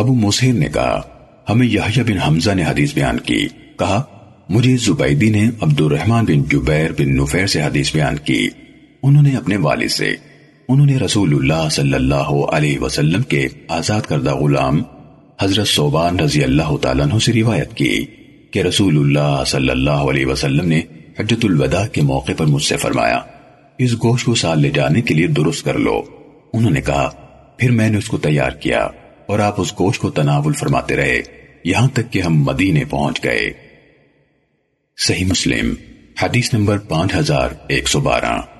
ابو مسہر نے کہا، ہمیں یحییٰ بن حمزہ نے حدیث بیان کی۔ کہا، مجھے زبیدی نے عبد الرحمن بن جبیر بن نفیر سے حدیث بیان کی۔ انہوں نے اپنے والد سے، انہوں نے رسول اللہ صلی اللہ علیہ وسلم کے آزاد کردہ غلام حضرت صوبان رضی اللہ تعالیٰ عنہ سے روایت کی کہ رسول اللہ صلی اللہ علیہ وسلم نے حجت الوداع کے موقع پر مجھ سے فرمایا، اس گوشت کو سال لے جانے کے لیے درست کر لو۔ انہوں نے کہا، پھر میں نے اس کو تیار کیا۔ اور آپ اس گوشت کو تناول فرماتے رہے، یہاں تک کہ ہم مدینے پہنچ گئے۔ صحیح مسلم، حدیث نمبر پانچ ہزار ایک سو بارہ۔